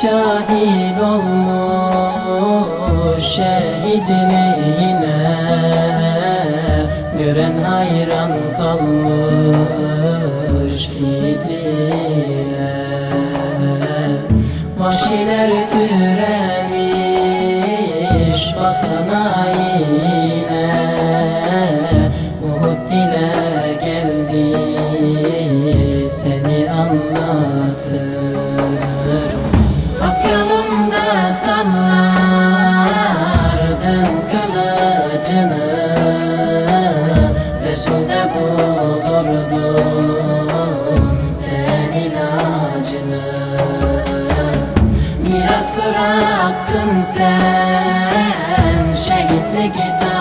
şahit olmuş şehidliğine Gören hayran kalmış yiğitliğine Vahşiler türemiş basana bıraktın sen? Şehitlik tacını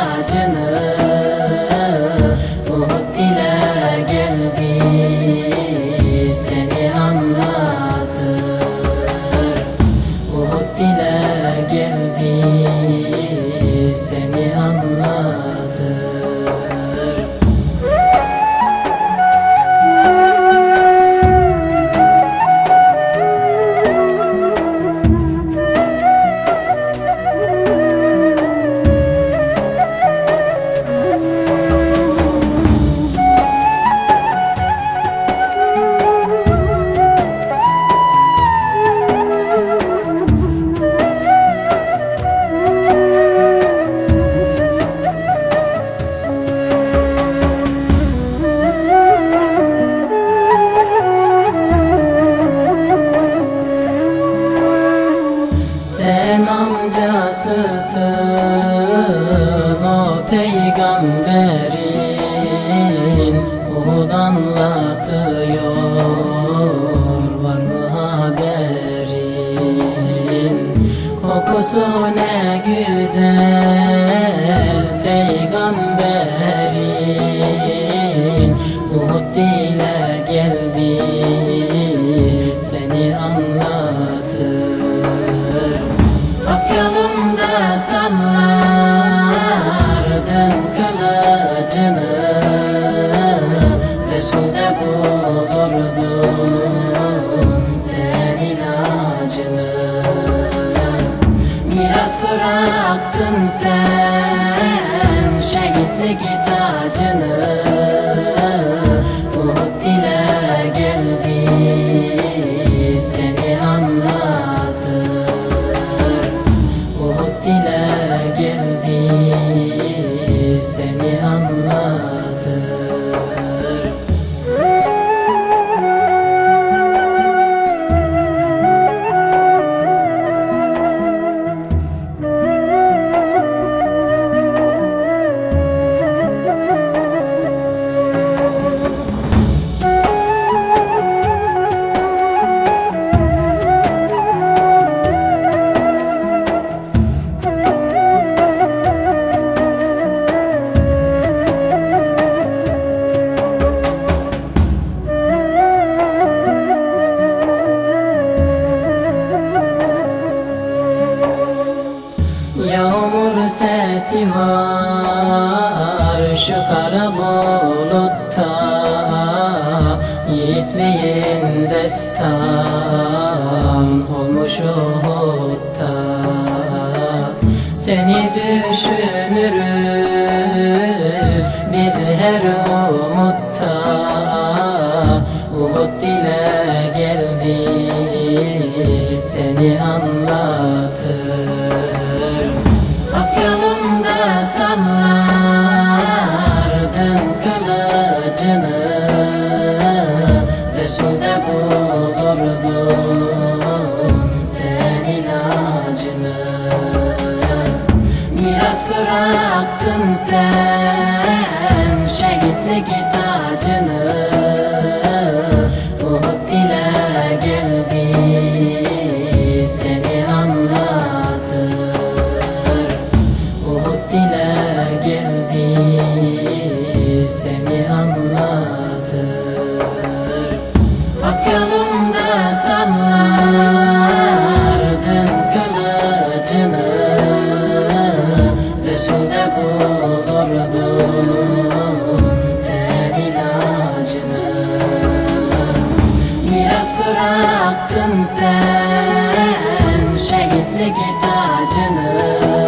peygamberin Uhud anlatıyor var mı haberin? Kokusu ne güzel bıraktın sen? Şehitlik tacını sesi var şu kara bulutta Yiğitliğin destan olmuş Uhud'da Seni düşünürüz biz her umutta Uhud dile geldi seni anlatır bıraktın sen? Şehitlik taktın sen? Şehitlik tacını